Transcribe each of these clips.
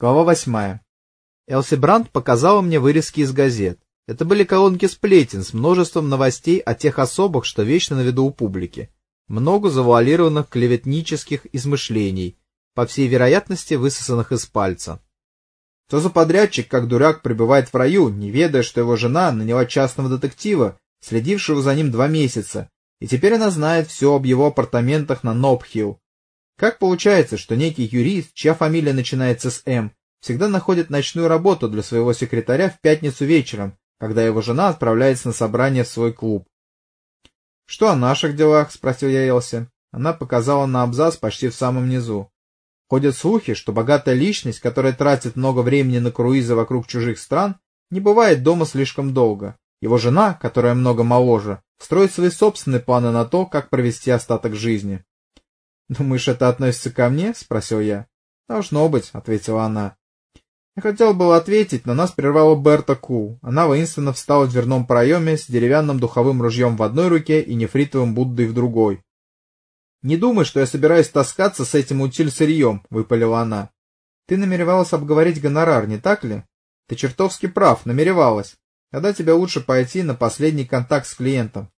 Глава восьмая. Элси Брандт показала мне вырезки из газет. Это были колонки сплетен с множеством новостей о тех особых, что вечно на виду у публики. Много завуалированных клеветнических измышлений, по всей вероятности высосанных из пальца. Что за подрядчик, как дурак, пребывает в раю, не ведая, что его жена наняла частного детектива, следившего за ним два месяца, и теперь она знает все об его апартаментах на Нобхилл, как получается, что некий юрист, чья фамилия начинается с «М», всегда находит ночную работу для своего секретаря в пятницу вечером, когда его жена отправляется на собрание в свой клуб? — Что о наших делах? — спросил я Элси. Она показала на абзац почти в самом низу. Ходят слухи, что богатая личность, которая тратит много времени на круизы вокруг чужих стран, не бывает дома слишком долго. Его жена, которая много моложе, строит свои собственные планы на то, как провести остаток жизни. «Думаешь, это относится ко мне?» — спросил я. «Должно быть», — ответила она. Я хотел было ответить, но нас прервала Берта Ку. Она воинственно встала в дверном проеме с деревянным духовым ружьем в одной руке и нефритовым Буддой в другой. «Не думай, что я собираюсь таскаться с этим утиль-сырьем», — выпалила она. «Ты намеревалась обговорить гонорар, не так ли?» «Ты чертовски прав, намеревалась. Тогда тебе лучше пойти на последний контакт с клиентом.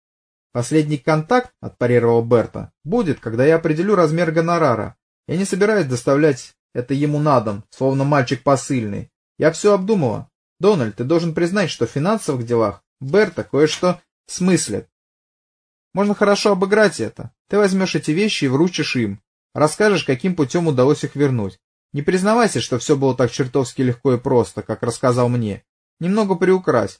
Последний контакт, отпарировал Берта, будет, когда я определю размер гонорара. Я не собираюсь доставлять это ему на дом, словно мальчик посыльный. Я все обдумала. Дональд, ты должен признать, что в финансовых делах Берта кое-что смыслит. Можно хорошо обыграть это. Ты возьмешь эти вещи и вручишь им. Расскажешь, каким путем удалось их вернуть. Не признавайся, что все было так чертовски легко и просто, как рассказал мне. Немного приукрась.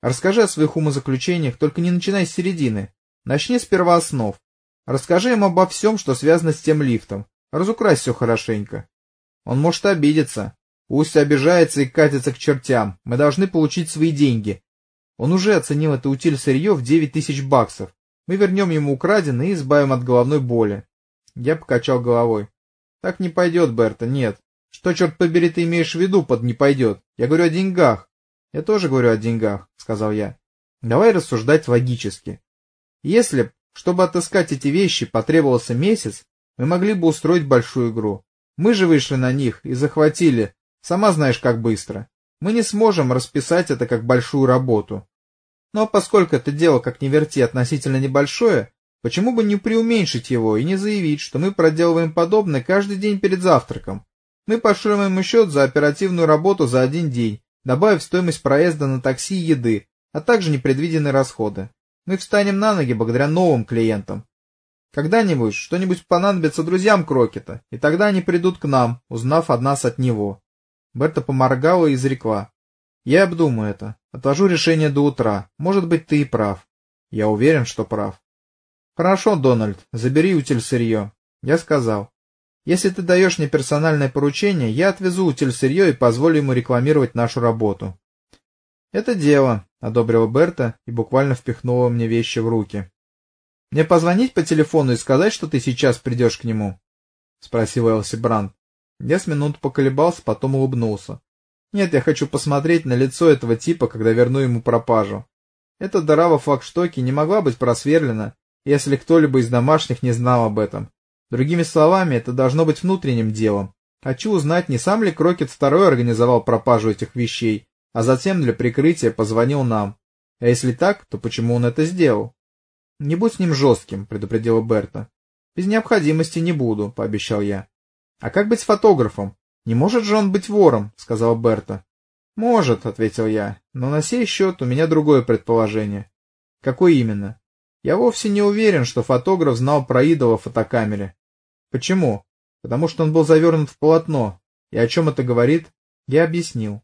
Расскажи о своих умозаключениях, только не начинай с середины. Начни с первооснов. Расскажи им обо всем, что связано с тем лифтом. Разукрась все хорошенько. Он может обидеться. Пусть обижается и катится к чертям. Мы должны получить свои деньги. Он уже оценил это утиль сырье в девять тысяч баксов. Мы вернем ему украденное и избавим от головной боли. Я покачал головой. Так не пойдет, Берта, нет. Что, черт побери, ты имеешь в виду под «не пойдет»? Я говорю о деньгах. Я тоже говорю о деньгах, сказал я. Давай рассуждать логически. Если, чтобы отыскать эти вещи, потребовался месяц, мы могли бы устроить большую игру. Мы же вышли на них и захватили, сама знаешь, как быстро. Мы не сможем расписать это как большую работу. Но поскольку это дело, как ни верти, относительно небольшое, почему бы не преуменьшить его и не заявить, что мы проделываем подобное каждый день перед завтраком? Мы пошлем ему счет за оперативную работу за один день, добавив стоимость проезда на такси и еды, а также непредвиденные расходы. Мы встанем на ноги благодаря новым клиентам. Когда-нибудь что-нибудь понадобится друзьям Крокета, и тогда они придут к нам, узнав от нас от него. Берта поморгала и изрекла. Я обдумаю это. Отложу решение до утра. Может быть, ты и прав. Я уверен, что прав. Хорошо, Дональд, забери утиль сырье. Я сказал. Если ты даешь мне персональное поручение, я отвезу утиль сырье и позволю ему рекламировать нашу работу. — Это дело, — одобрила Берта и буквально впихнула мне вещи в руки. — Мне позвонить по телефону и сказать, что ты сейчас придешь к нему? — спросил Элси Брандт. Я с минуту поколебался, потом улыбнулся. Нет, я хочу посмотреть на лицо этого типа, когда верну ему пропажу. Эта дыра во флагштоке не могла быть просверлена, если кто-либо из домашних не знал об этом. Другими словами, это должно быть внутренним делом. Хочу узнать, не сам ли Крокет второй организовал пропажу этих вещей, а затем для прикрытия позвонил нам. А если так, то почему он это сделал? — Не будь с ним жестким, — предупредила Берта. — Без необходимости не буду, — пообещал я. — А как быть с фотографом? Не может же он быть вором, — сказала Берта. — Может, — ответил я, — но на сей счет у меня другое предположение. — Какое именно? Я вовсе не уверен, что фотограф знал про идола в фотокамере. Почему? Потому что он был завернут в полотно. И о чем это говорит? Я объяснил.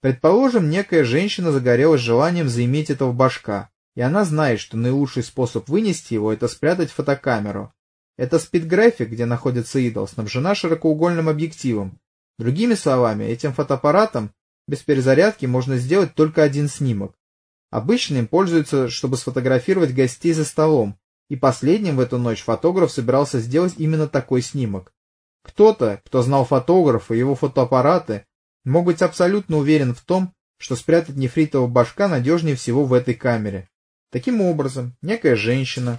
Предположим, некая женщина загорелась желанием заиметь этого башка, и она знает, что наилучший способ вынести его — это спрятать фотокамеру. Это спидграфик, где находится идол, снабжена широкоугольным объективом. Другими словами, этим фотоаппаратом без перезарядки можно сделать только один снимок. Обычно им пользуются, чтобы сфотографировать гостей за столом, и последним в эту ночь фотограф собирался сделать именно такой снимок. Кто-то, кто знал фотографа и его фотоаппараты, мог быть абсолютно уверен в том, что спрятать нефритового башка надежнее всего в этой камере. Таким образом, некая женщина,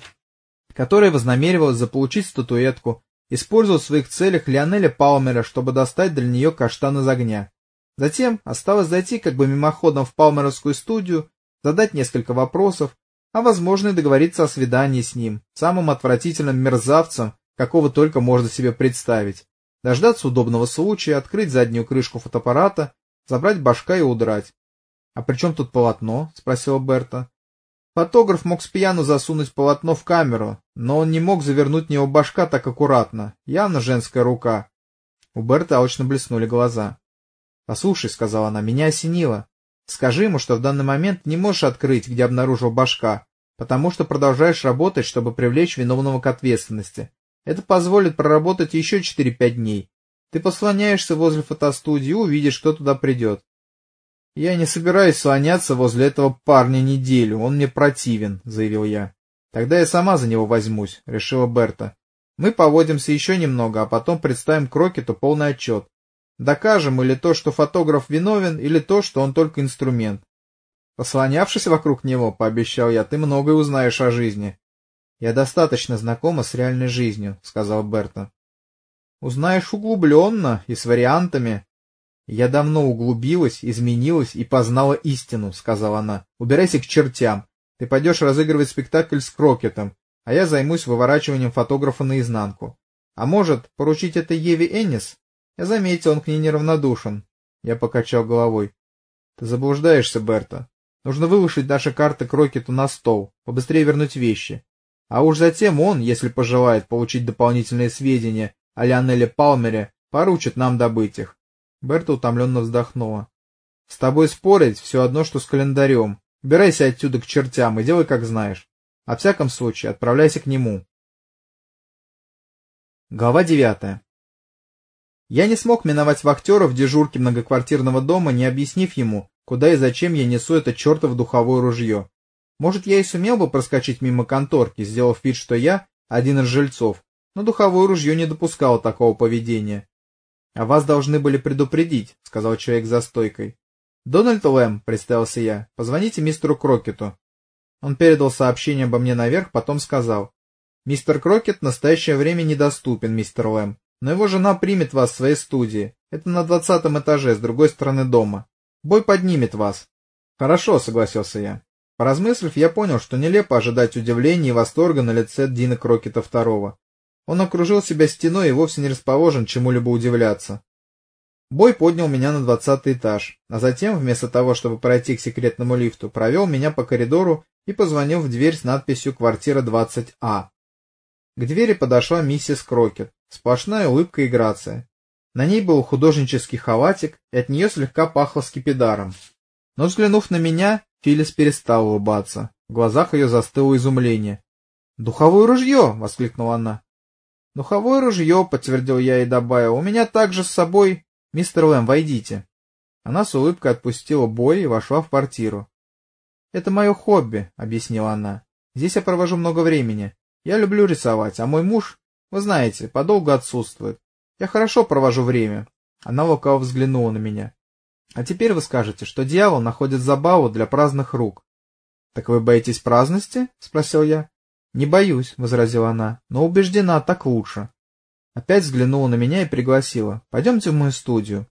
которая вознамеривалась заполучить статуэтку, использовал в своих целях Лионеля Палмера, чтобы достать для нее каштан из огня. Затем осталось зайти как бы мимоходом в Палмеровскую студию, задать несколько вопросов, а возможно и договориться о свидании с ним, самым отвратительным мерзавцем, какого только можно себе представить, дождаться удобного случая, открыть заднюю крышку фотоаппарата, забрать башка и удрать. — А при чем тут полотно? — спросила Берта. Фотограф мог с пьяну засунуть полотно в камеру, но он не мог завернуть в него башка так аккуратно, явно женская рука. У Берты алчно блеснули глаза. — Послушай, — сказала она, — меня осенило. Скажи ему, что в данный момент не можешь открыть, где обнаружил башка, потому что продолжаешь работать, чтобы привлечь виновного к ответственности. Это позволит проработать еще 4-5 дней. Ты послоняешься возле фотостудии и увидишь, кто туда придет. — Я не собираюсь слоняться возле этого парня неделю, он мне противен, — заявил я. — Тогда я сама за него возьмусь, — решила Берта. Мы поводимся еще немного, а потом представим Крокету полный отчет. Докажем или то, что фотограф виновен, или то, что он только инструмент. Послонявшись вокруг него, пообещал я, ты многое узнаешь о жизни. Я достаточно знакома с реальной жизнью, сказал Берта. Узнаешь углубленно и с вариантами. Я давно углубилась, изменилась и познала истину, сказала она. Убирайся к чертям. Ты пойдешь разыгрывать спектакль с Крокетом, а я займусь выворачиванием фотографа наизнанку. А может, поручить это Еве Эннис? Я заметил, он к ней неравнодушен. Я покачал головой. Ты заблуждаешься, Берта. Нужно выложить наши карты Крокету на стол, побыстрее вернуть вещи. А уж затем он, если пожелает получить дополнительные сведения о Лионеле Палмере, поручит нам добыть их. Берта утомленно вздохнула. — С тобой спорить все одно, что с календарем. Убирайся отсюда к чертям и делай, как знаешь. О всяком случае, отправляйся к нему. Глава девятая Я не смог миновать вахтера в дежурке многоквартирного дома, не объяснив ему, куда и зачем я несу это чертово духовое ружье. Может, я и сумел бы проскочить мимо конторки, сделав вид, что я один из жильцов, но духовое ружье не допускало такого поведения. — А вас должны были предупредить, — сказал человек за стойкой. — Дональд Лэм, — представился я, — позвоните мистеру Крокету. Он передал сообщение обо мне наверх, потом сказал. — Мистер Крокет в настоящее время недоступен, мистер Лэм, но его жена примет вас в своей студии. Это на двадцатом этаже, с другой стороны дома. Бой поднимет вас. — Хорошо, — согласился я. Поразмыслив, я понял, что нелепо ожидать удивления и восторга на лице Дина Крокета второго. Он окружил себя стеной и вовсе не расположен чему-либо удивляться. Бой поднял меня на двадцатый этаж, а затем, вместо того, чтобы пройти к секретному лифту, провел меня по коридору и позвонил в дверь с надписью «Квартира 20А». К двери подошла миссис Крокет, сплошная улыбка и грация. На ней был художнический халатик, и от нее слегка пахло скипидаром. Но взглянув на меня, Филлис перестал улыбаться. В глазах ее застыло изумление. «Духовое ружье!» — воскликнула она. «Духовое ружье!» — подтвердил я и добавил. «У меня также с собой... Мистер Лэм, войдите!» Она с улыбкой отпустила бой и вошла в квартиру. «Это мое хобби», — объяснила она. «Здесь я провожу много времени. Я люблю рисовать, а мой муж, вы знаете, подолгу отсутствует. Я хорошо провожу время». Она лукаво взглянула на меня. А теперь вы скажете, что дьявол находит забаву для праздных рук. — Так вы боитесь праздности? — спросил я. — Не боюсь, — возразила она, — но убеждена, так лучше. Опять взглянула на меня и пригласила. — Пойдемте в мою студию.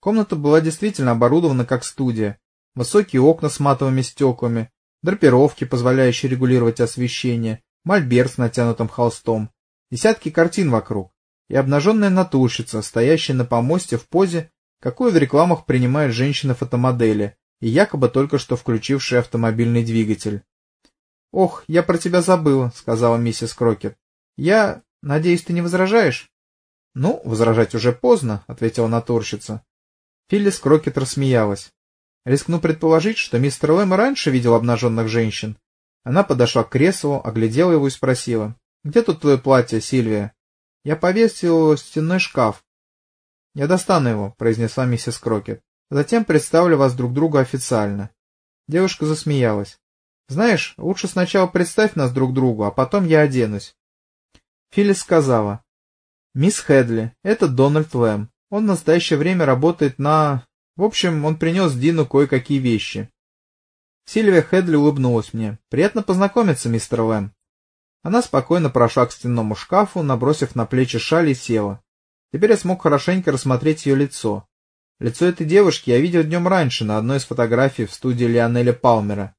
Комната была действительно оборудована как студия. Высокие окна с матовыми стеклами, драпировки, позволяющие регулировать освещение, мольберт с натянутым холстом, десятки картин вокруг и обнаженная натурщица, стоящая на помосте в позе, какую в рекламах принимают женщины-фотомодели и якобы только что включившие автомобильный двигатель. — Ох, я про тебя забыла, — сказала миссис Крокет. — Я... Надеюсь, ты не возражаешь? — Ну, возражать уже поздно, — ответила натурщица. Филлис Крокет рассмеялась. Рискну предположить, что мистер Лэм раньше видел обнаженных женщин. Она подошла к креслу, оглядела его и спросила. — Где тут твое платье, Сильвия? — Я повесила его в стенной шкаф. «Я достану его», — произнесла миссис Крокет. «Затем представлю вас друг другу официально». Девушка засмеялась. «Знаешь, лучше сначала представь нас друг другу, а потом я оденусь». Филлис сказала. «Мисс Хедли, это Дональд Лэм. Он в настоящее время работает на... В общем, он принес Дину кое-какие вещи». Сильвия Хедли улыбнулась мне. «Приятно познакомиться, мистер Лэм». Она спокойно прошла к стенному шкафу, набросив на плечи шаль и села. Теперь я смог хорошенько рассмотреть ее лицо. Лицо этой девушки я видел днем раньше на одной из фотографий в студии Лионеля Палмера.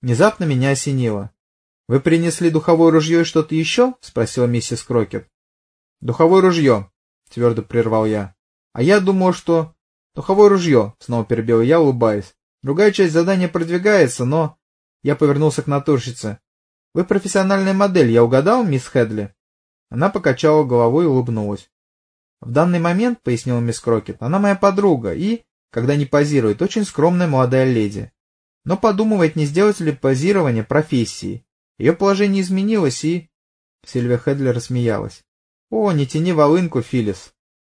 Внезапно меня осенило. — Вы принесли духовое ружье и что-то еще? — спросила миссис Крокет. — Духовое ружье, — твердо прервал я. — А я думал, что... — Духовое ружье, — снова перебил я, улыбаясь. Другая часть задания продвигается, но... Я повернулся к натурщице. — Вы профессиональная модель, я угадал, мисс Хедли? Она покачала головой и улыбнулась. В данный момент, — пояснила мисс Крокет, — она моя подруга и, когда не позирует, очень скромная молодая леди. Но подумывает, не сделать ли позирование профессией. Ее положение изменилось и... Сильвия Хедли рассмеялась. — О, не тяни волынку, Филлис.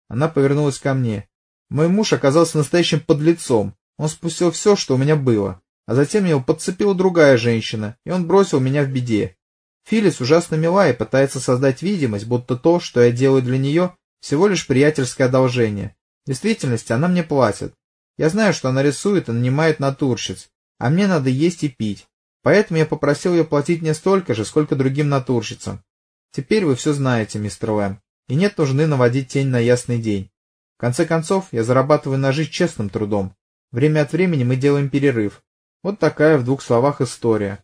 Она повернулась ко мне. Мой муж оказался настоящим подлецом. Он спустил все, что у меня было. А затем его подцепила другая женщина, и он бросил меня в беде. Филлис ужасно мила и пытается создать видимость, будто то, что я делаю для нее, всего лишь приятельское одолжение. В действительности она мне платит. Я знаю, что она рисует и нанимает натурщиц, а мне надо есть и пить. Поэтому я попросил ее платить мне столько же, сколько другим натурщицам. Теперь вы все знаете, мистер Лэм, и нет нужды наводить тень на ясный день. В конце концов, я зарабатываю на жизнь честным трудом. Время от времени мы делаем перерыв. Вот такая в двух словах история.